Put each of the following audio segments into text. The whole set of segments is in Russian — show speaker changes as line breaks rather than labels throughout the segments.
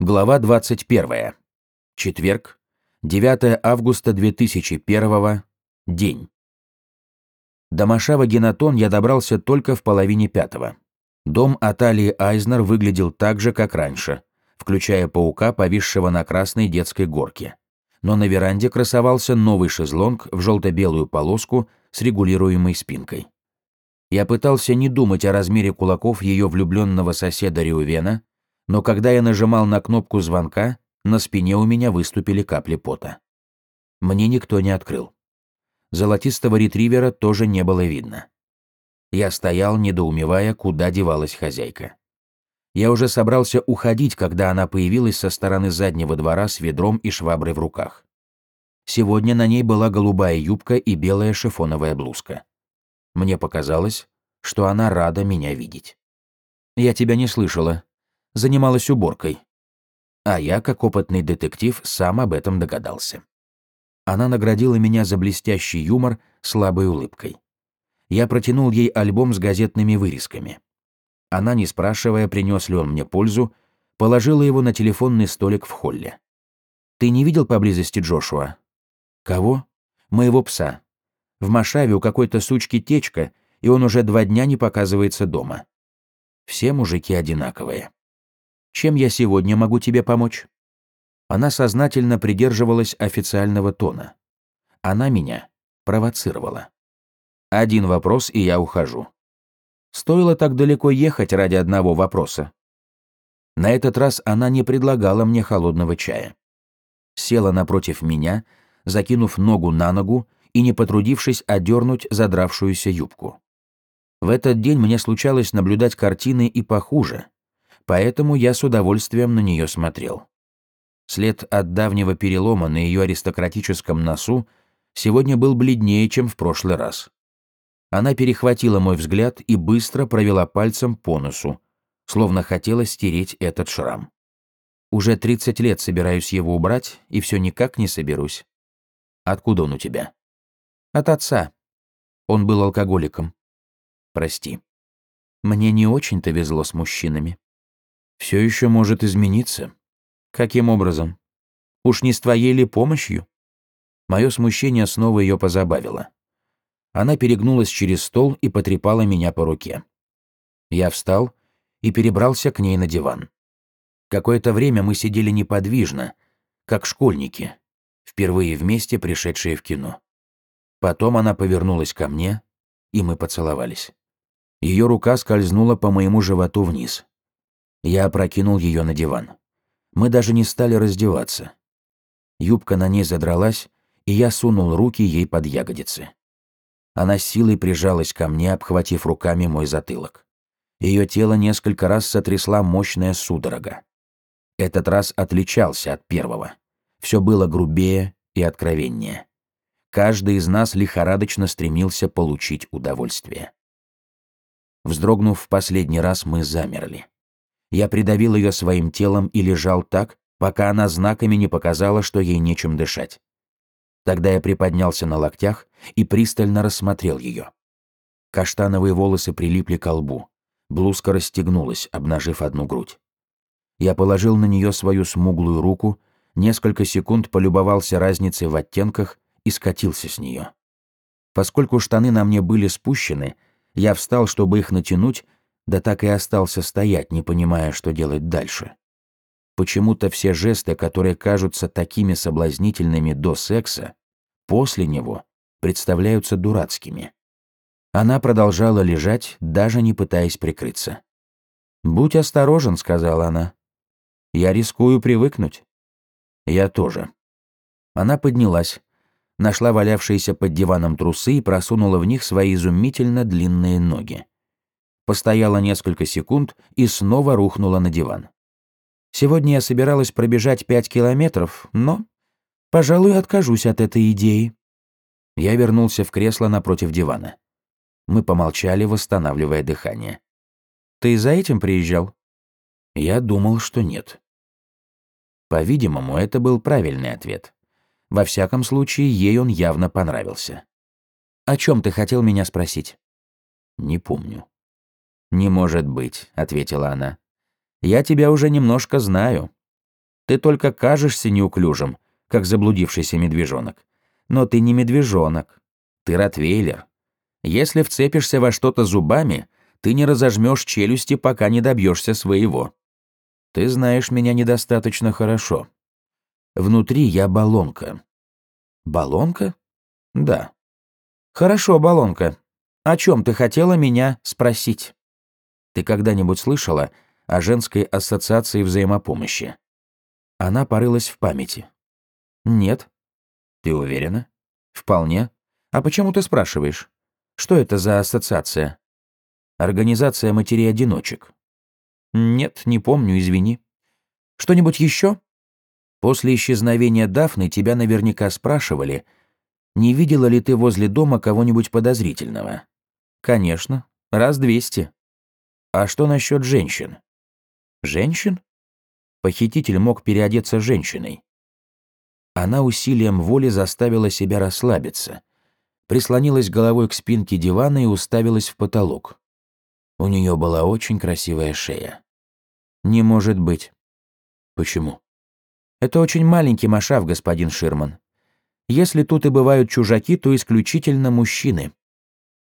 Глава 21. Четверг, 9 августа 2001. День. До Машава Генатон я добрался только в половине пятого. Дом Аталии Айзнер выглядел так же, как раньше, включая паука, повисшего на красной детской горке. Но на веранде красовался новый шезлонг в желто-белую полоску с регулируемой спинкой. Я пытался не думать о размере кулаков ее влюбленного соседа Риувена, но когда я нажимал на кнопку звонка, на спине у меня выступили капли пота. Мне никто не открыл. Золотистого ретривера тоже не было видно. Я стоял, недоумевая, куда девалась хозяйка. Я уже собрался уходить, когда она появилась со стороны заднего двора с ведром и шваброй в руках. Сегодня на ней была голубая юбка и белая шифоновая блузка. Мне показалось, что она рада меня видеть. «Я тебя не слышала», занималась уборкой. А я, как опытный детектив, сам об этом догадался. Она наградила меня за блестящий юмор слабой улыбкой. Я протянул ей альбом с газетными вырезками. Она, не спрашивая, принес ли он мне пользу, положила его на телефонный столик в холле. «Ты не видел поблизости Джошуа?» «Кого?» «Моего пса. В Машаве у какой-то сучки течка, и он уже два дня не показывается дома. Все мужики одинаковые». Чем я сегодня могу тебе помочь?» Она сознательно придерживалась официального тона. Она меня провоцировала. Один вопрос, и я ухожу. Стоило так далеко ехать ради одного вопроса. На этот раз она не предлагала мне холодного чая. Села напротив меня, закинув ногу на ногу и не потрудившись одернуть задравшуюся юбку. В этот день мне случалось наблюдать картины и похуже, поэтому я с удовольствием на нее смотрел. След от давнего перелома на ее аристократическом носу сегодня был бледнее, чем в прошлый раз. Она перехватила мой взгляд и быстро провела пальцем по носу, словно хотела стереть этот шрам. Уже 30 лет собираюсь его убрать, и все никак не соберусь. Откуда он у тебя? От отца. Он был алкоголиком. Прости. Мне не очень-то везло с мужчинами все еще может измениться. Каким образом? Уж не с твоей ли помощью? Мое смущение снова ее позабавило. Она перегнулась через стол и потрепала меня по руке. Я встал и перебрался к ней на диван. Какое-то время мы сидели неподвижно, как школьники, впервые вместе пришедшие в кино. Потом она повернулась ко мне, и мы поцеловались. Ее рука скользнула по моему животу вниз. Я опрокинул ее на диван. Мы даже не стали раздеваться. Юбка на ней задралась, и я сунул руки ей под ягодицы. Она силой прижалась ко мне, обхватив руками мой затылок. Ее тело несколько раз сотрясла мощная судорога. Этот раз отличался от первого. Все было грубее и откровеннее. Каждый из нас лихорадочно стремился получить удовольствие. Вздрогнув в последний раз, мы замерли. Я придавил ее своим телом и лежал так, пока она знаками не показала, что ей нечем дышать. Тогда я приподнялся на локтях и пристально рассмотрел ее. Каштановые волосы прилипли к лбу. Блузка расстегнулась, обнажив одну грудь. Я положил на нее свою смуглую руку, несколько секунд полюбовался разницей в оттенках и скатился с нее. Поскольку штаны на мне были спущены, я встал, чтобы их натянуть, да так и остался стоять, не понимая, что делать дальше. Почему-то все жесты, которые кажутся такими соблазнительными до секса, после него представляются дурацкими. Она продолжала лежать, даже не пытаясь прикрыться. «Будь осторожен», — сказала она. «Я рискую привыкнуть». «Я тоже». Она поднялась, нашла валявшиеся под диваном трусы и просунула в них свои изумительно длинные ноги постояла несколько секунд и снова рухнула на диван. Сегодня я собиралась пробежать пять километров, но, пожалуй, откажусь от этой идеи. Я вернулся в кресло напротив дивана. Мы помолчали, восстанавливая дыхание. «Ты за этим приезжал?» Я думал, что нет. По-видимому, это был правильный ответ. Во всяком случае, ей он явно понравился. «О чем ты хотел меня спросить?» «Не помню». «Не может быть», — ответила она. «Я тебя уже немножко знаю. Ты только кажешься неуклюжим, как заблудившийся медвежонок. Но ты не медвежонок. Ты ротвейлер. Если вцепишься во что-то зубами, ты не разожмешь челюсти, пока не добьешься своего. Ты знаешь меня недостаточно хорошо. Внутри я баллонка. Баллонка? Да. Хорошо, баллонка. О чем ты хотела меня спросить? Ты когда-нибудь слышала о женской ассоциации взаимопомощи? Она порылась в памяти. Нет. Ты уверена? Вполне. А почему ты спрашиваешь? Что это за ассоциация? Организация матерей-одиночек. Нет, не помню, извини. Что-нибудь еще? После исчезновения Дафны тебя наверняка спрашивали, не видела ли ты возле дома кого-нибудь подозрительного. Конечно, раз двести. А что насчет женщин? Женщин? Похититель мог переодеться женщиной. Она усилием воли заставила себя расслабиться, прислонилась головой к спинке дивана и уставилась в потолок. У нее была очень красивая шея. Не может быть. Почему? Это очень маленький машав, господин Ширман. Если тут и бывают чужаки, то исключительно мужчины.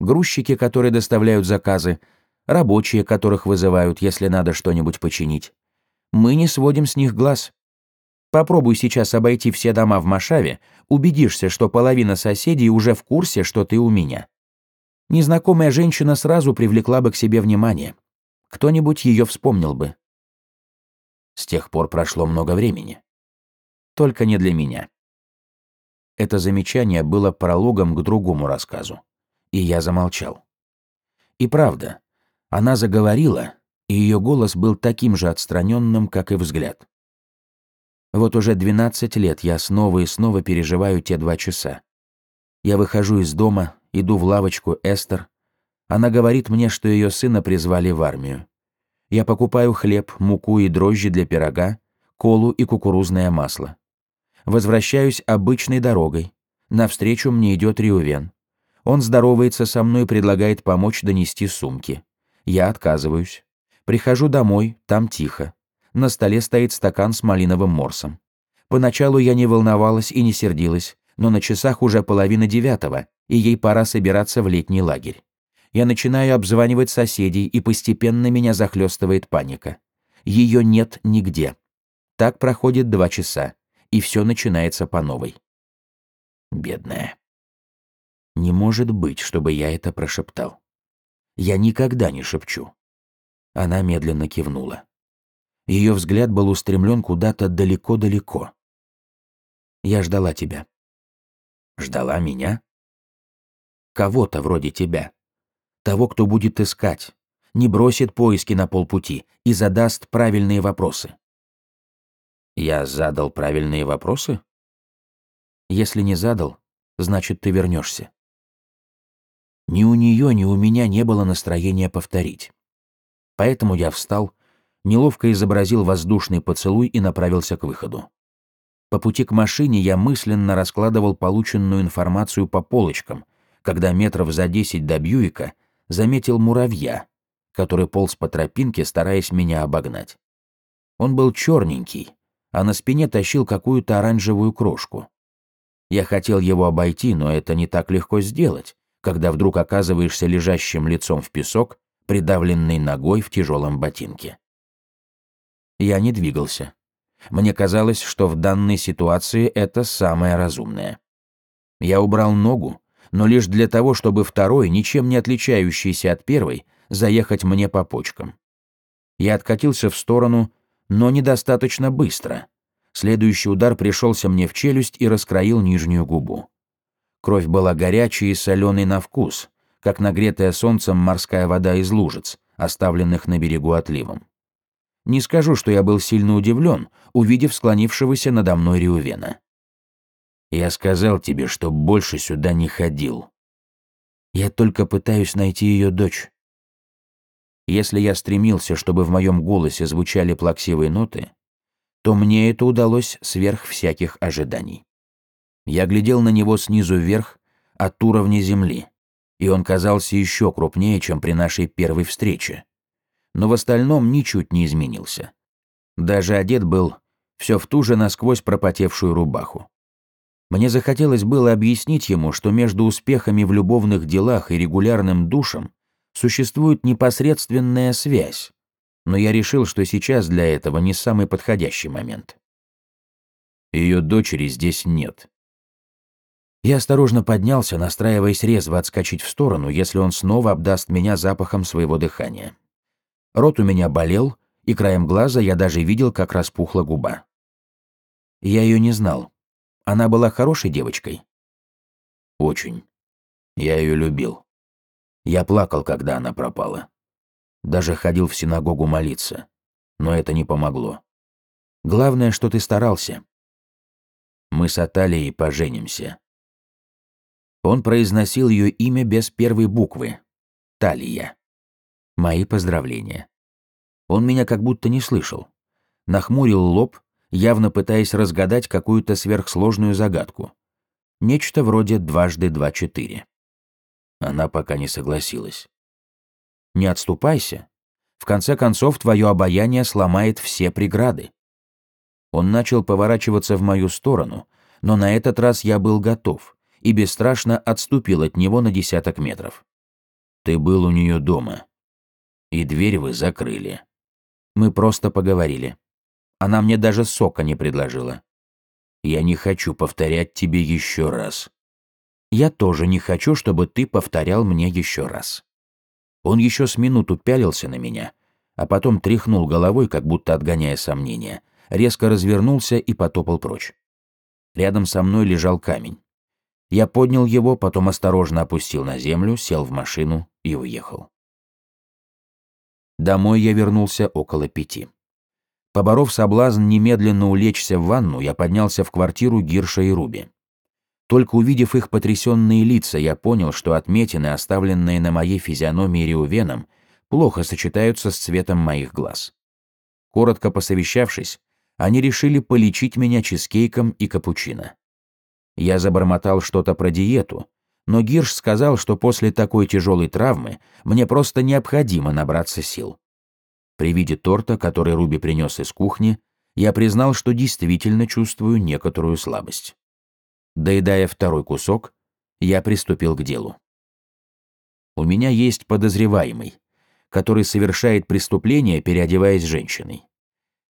Грузчики, которые доставляют заказы, рабочие, которых вызывают, если надо что-нибудь починить. Мы не сводим с них глаз. Попробуй сейчас обойти все дома в Машаве, убедишься, что половина соседей уже в курсе, что ты у меня незнакомая женщина сразу привлекла бы к себе внимание. Кто-нибудь ее вспомнил бы. С тех пор прошло много времени. Только не для меня. Это замечание было прологом к другому рассказу, и я замолчал. И правда, она заговорила, и ее голос был таким же отстраненным, как и взгляд. Вот уже 12 лет я снова и снова переживаю те два часа. Я выхожу из дома, иду в лавочку Эстер. Она говорит мне, что ее сына призвали в армию. Я покупаю хлеб, муку и дрожжи для пирога, колу и кукурузное масло. Возвращаюсь обычной дорогой. Навстречу мне идет Риувен. Он здоровается со мной и предлагает помочь донести сумки. Я отказываюсь. Прихожу домой, там тихо. На столе стоит стакан с малиновым морсом. Поначалу я не волновалась и не сердилась, но на часах уже половина девятого, и ей пора собираться в летний лагерь. Я начинаю обзванивать соседей, и постепенно меня захлестывает паника. Ее нет нигде. Так проходит два часа, и все начинается по новой. Бедная. Не может быть, чтобы я это прошептал. Я никогда не шепчу. Она медленно кивнула. Ее взгляд был устремлен куда-то далеко-далеко. Я ждала тебя. Ждала меня? Кого-то вроде тебя. Того, кто будет искать, не бросит поиски на полпути и задаст правильные вопросы. Я задал правильные вопросы? Если не задал, значит, ты вернешься. Ни у нее, ни у меня не было настроения повторить. Поэтому я встал, неловко изобразил воздушный поцелуй и направился к выходу. По пути к машине я мысленно раскладывал полученную информацию по полочкам, когда метров за десять до Бьюика заметил муравья, который полз по тропинке, стараясь меня обогнать. Он был черненький, а на спине тащил какую-то оранжевую крошку. Я хотел его обойти, но это не так легко сделать, когда вдруг оказываешься лежащим лицом в песок, придавленный ногой в тяжелом ботинке. Я не двигался. Мне казалось, что в данной ситуации это самое разумное. Я убрал ногу, но лишь для того, чтобы второй, ничем не отличающийся от первой, заехать мне по почкам. Я откатился в сторону, но недостаточно быстро. Следующий удар пришелся мне в челюсть и раскроил нижнюю губу. Кровь была горячей и соленой на вкус, как нагретая солнцем морская вода из лужиц, оставленных на берегу отливом. Не скажу, что я был сильно удивлен, увидев склонившегося надо мной Риувена. Я сказал тебе, что больше сюда не ходил. Я только пытаюсь найти ее дочь. Если я стремился, чтобы в моем голосе звучали плаксивые ноты, то мне это удалось сверх всяких ожиданий. Я глядел на него снизу вверх, от уровня земли, и он казался еще крупнее, чем при нашей первой встрече. Но в остальном ничуть не изменился. Даже одет был все в ту же насквозь пропотевшую рубаху. Мне захотелось было объяснить ему, что между успехами в любовных делах и регулярным душем существует непосредственная связь, но я решил, что сейчас для этого не самый подходящий момент. Ее дочери здесь нет. Я осторожно поднялся, настраиваясь резво отскочить в сторону, если он снова обдаст меня запахом своего дыхания. Рот у меня болел, и краем глаза я даже видел, как распухла губа. Я ее не знал. Она была хорошей девочкой? Очень. Я ее любил. Я плакал, когда она пропала. Даже ходил в синагогу молиться. Но это не помогло. Главное, что ты старался. Мы с Аталией поженимся. Он произносил ее имя без первой буквы. Талия. Мои поздравления. Он меня как будто не слышал. Нахмурил лоб, явно пытаясь разгадать какую-то сверхсложную загадку. Нечто вроде дважды два четыре. Она пока не согласилась. Не отступайся. В конце концов, твое обаяние сломает все преграды. Он начал поворачиваться в мою сторону, но на этот раз я был готов и бесстрашно отступил от него на десяток метров. Ты был у нее дома. И дверь вы закрыли. Мы просто поговорили. Она мне даже сока не предложила. Я не хочу повторять тебе еще раз. Я тоже не хочу, чтобы ты повторял мне еще раз. Он еще с минуту пялился на меня, а потом тряхнул головой, как будто отгоняя сомнения, резко развернулся и потопал прочь. Рядом со мной лежал камень. Я поднял его, потом осторожно опустил на землю, сел в машину и уехал. Домой я вернулся около пяти. Поборов соблазн немедленно улечься в ванну, я поднялся в квартиру Гирша и Руби. Только увидев их потрясенные лица, я понял, что отметины, оставленные на моей физиономии Риувеном, плохо сочетаются с цветом моих глаз. Коротко посовещавшись, они решили полечить меня чизкейком и капучино. Я забормотал что-то про диету, но Гирш сказал, что после такой тяжелой травмы мне просто необходимо набраться сил. При виде торта, который Руби принес из кухни, я признал, что действительно чувствую некоторую слабость. Доедая второй кусок, я приступил к делу. У меня есть подозреваемый, который совершает преступление, переодеваясь женщиной.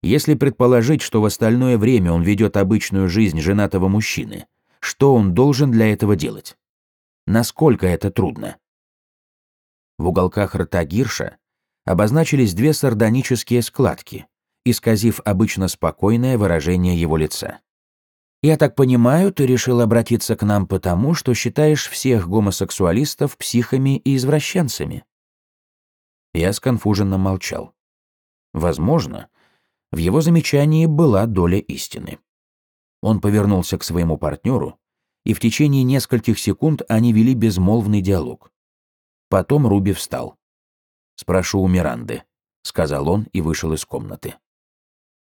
Если предположить, что в остальное время он ведет обычную жизнь женатого мужчины, что он должен для этого делать? Насколько это трудно? В уголках рта Гирша обозначились две сардонические складки, исказив обычно спокойное выражение его лица. Я так понимаю, ты решил обратиться к нам потому, что считаешь всех гомосексуалистов психами и извращенцами. Я сконфуженно молчал. Возможно, в его замечании была доля истины. Он повернулся к своему партнеру, и в течение нескольких секунд они вели безмолвный диалог. Потом Руби встал. «Спрошу у Миранды», — сказал он и вышел из комнаты.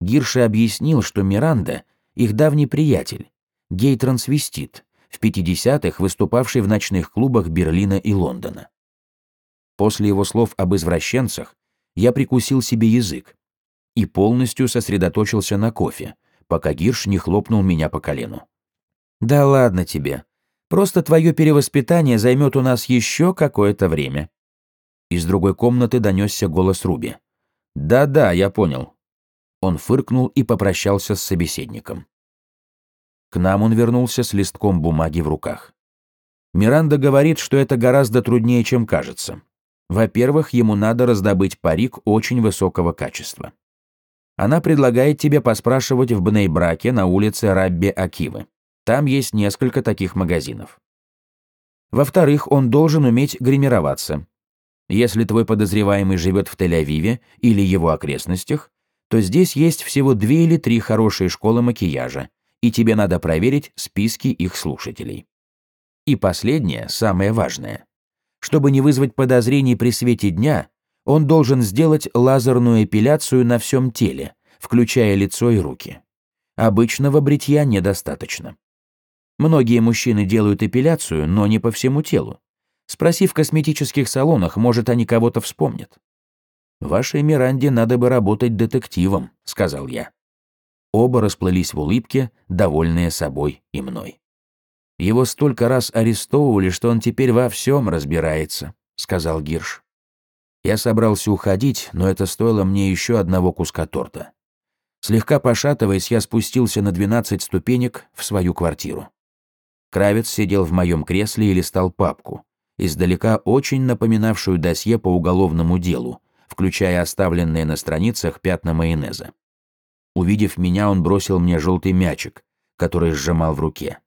Гирши объяснил, что Миранда их давний приятель, гей-трансвестит, в 50-х выступавший в ночных клубах Берлина и Лондона. После его слов об извращенцах я прикусил себе язык и полностью сосредоточился на кофе, пока Гирш не хлопнул меня по колену. «Да ладно тебе. Просто твое перевоспитание займет у нас еще какое-то время». Из другой комнаты донесся голос Руби. «Да-да, я понял. Он фыркнул и попрощался с собеседником. К нам он вернулся с листком бумаги в руках. Миранда говорит, что это гораздо труднее, чем кажется. Во-первых, ему надо раздобыть парик очень высокого качества. Она предлагает тебе поспрашивать в Бнейбраке на улице Рабби Акивы. Там есть несколько таких магазинов. Во-вторых, он должен уметь гримироваться. Если твой подозреваемый живет в Тель-Авиве или его окрестностях, то здесь есть всего две или три хорошие школы макияжа, и тебе надо проверить списки их слушателей. И последнее, самое важное. Чтобы не вызвать подозрений при свете дня, он должен сделать лазерную эпиляцию на всем теле, включая лицо и руки. Обычного бритья недостаточно. Многие мужчины делают эпиляцию, но не по всему телу. Спроси в косметических салонах, может, они кого-то вспомнят. «Вашей Миранде надо бы работать детективом», — сказал я. Оба расплылись в улыбке, довольные собой и мной. «Его столько раз арестовывали, что он теперь во всем разбирается», — сказал Гирш. Я собрался уходить, но это стоило мне еще одного куска торта. Слегка пошатываясь, я спустился на 12 ступенек в свою квартиру. Кравец сидел в моем кресле и листал папку, издалека очень напоминавшую досье по уголовному делу, включая оставленные на страницах пятна майонеза. Увидев меня, он бросил мне желтый мячик, который сжимал в руке.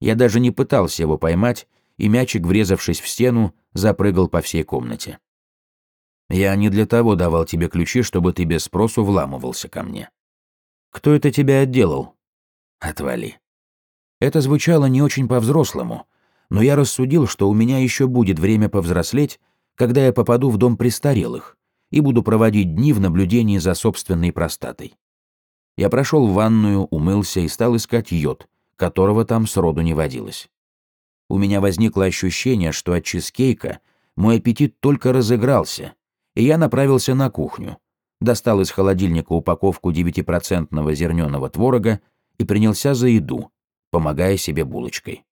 Я даже не пытался его поймать, и мячик, врезавшись в стену, запрыгал по всей комнате. Я не для того давал тебе ключи, чтобы ты без спросу вламывался ко мне. Кто это тебя отделал? Отвали. Это звучало не очень по-взрослому, но я рассудил, что у меня еще будет время повзрослеть, когда я попаду в дом престарелых и буду проводить дни в наблюдении за собственной простатой. Я прошел в ванную, умылся и стал искать йод, которого там сроду не водилось. У меня возникло ощущение, что от чизкейка мой аппетит только разыгрался, и я направился на кухню, достал из холодильника упаковку 9% зерненого творога и принялся за еду, помогая себе булочкой.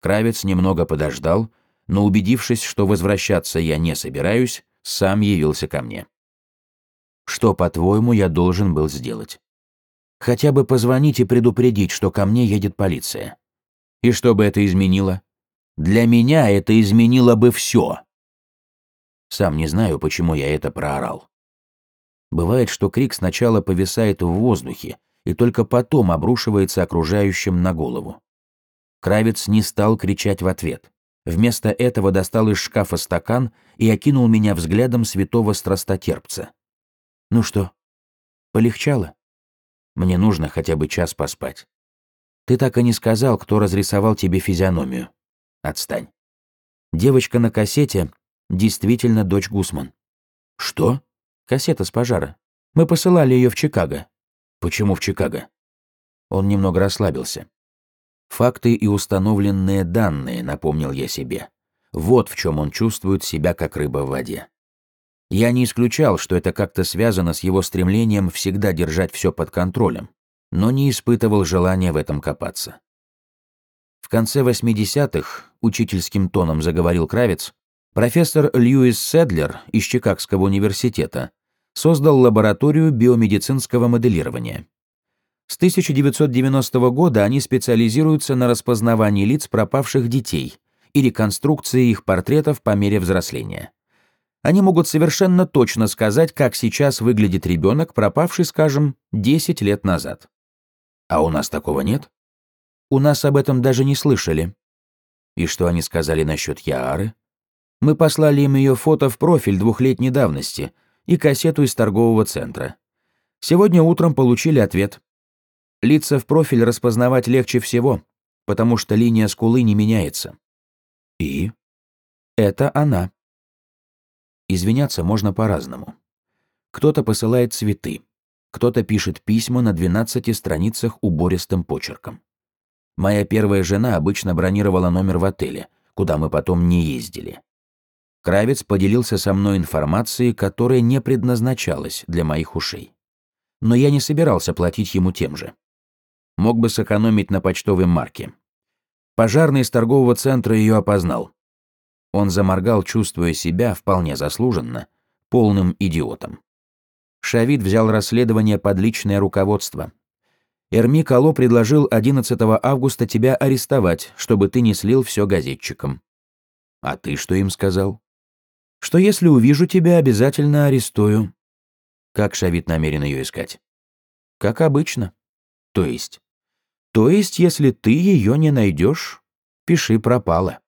Кравец немного подождал, но убедившись, что возвращаться я не собираюсь, сам явился ко мне. Что, по-твоему, я должен был сделать? Хотя бы позвонить и предупредить, что ко мне едет полиция. И что бы это изменило? Для меня это изменило бы все. Сам не знаю, почему я это проорал. Бывает, что крик сначала повисает в воздухе и только потом обрушивается окружающим на голову. Кравец не стал кричать в ответ. Вместо этого достал из шкафа стакан и окинул меня взглядом святого страстотерпца. «Ну что, полегчало?» Мне нужно хотя бы час поспать. Ты так и не сказал, кто разрисовал тебе физиономию. Отстань. Девочка на кассете действительно дочь Гусман. Что? Кассета с пожара. Мы посылали ее в Чикаго. Почему в Чикаго? Он немного расслабился. Факты и установленные данные, напомнил я себе. Вот в чем он чувствует себя как рыба в воде. Я не исключал, что это как-то связано с его стремлением всегда держать все под контролем, но не испытывал желания в этом копаться. В конце 80-х, учительским тоном заговорил Кравец, профессор Льюис Седлер из Чикагского университета создал лабораторию биомедицинского моделирования. С 1990 года они специализируются на распознавании лиц пропавших детей и реконструкции их портретов по мере взросления они могут совершенно точно сказать, как сейчас выглядит ребенок, пропавший, скажем, 10 лет назад. А у нас такого нет? У нас об этом даже не слышали. И что они сказали насчет Яары? Мы послали им ее фото в профиль двухлетней давности и кассету из торгового центра. Сегодня утром получили ответ. Лица в профиль распознавать легче всего, потому что линия скулы не меняется. И? Это она. Извиняться можно по-разному. Кто-то посылает цветы, кто-то пишет письма на 12 страницах убористым почерком. Моя первая жена обычно бронировала номер в отеле, куда мы потом не ездили. Кравец поделился со мной информацией, которая не предназначалась для моих ушей. Но я не собирался платить ему тем же. Мог бы сэкономить на почтовой марке. Пожарный из торгового центра ее опознал. Он заморгал, чувствуя себя, вполне заслуженно, полным идиотом. Шавид взял расследование под личное руководство. Эрми Кало предложил 11 августа тебя арестовать, чтобы ты не слил все газетчикам. А ты что им сказал? Что если увижу тебя, обязательно арестую. Как Шавид намерен ее искать? Как обычно. То есть? То есть, если ты ее не найдешь, пиши пропало.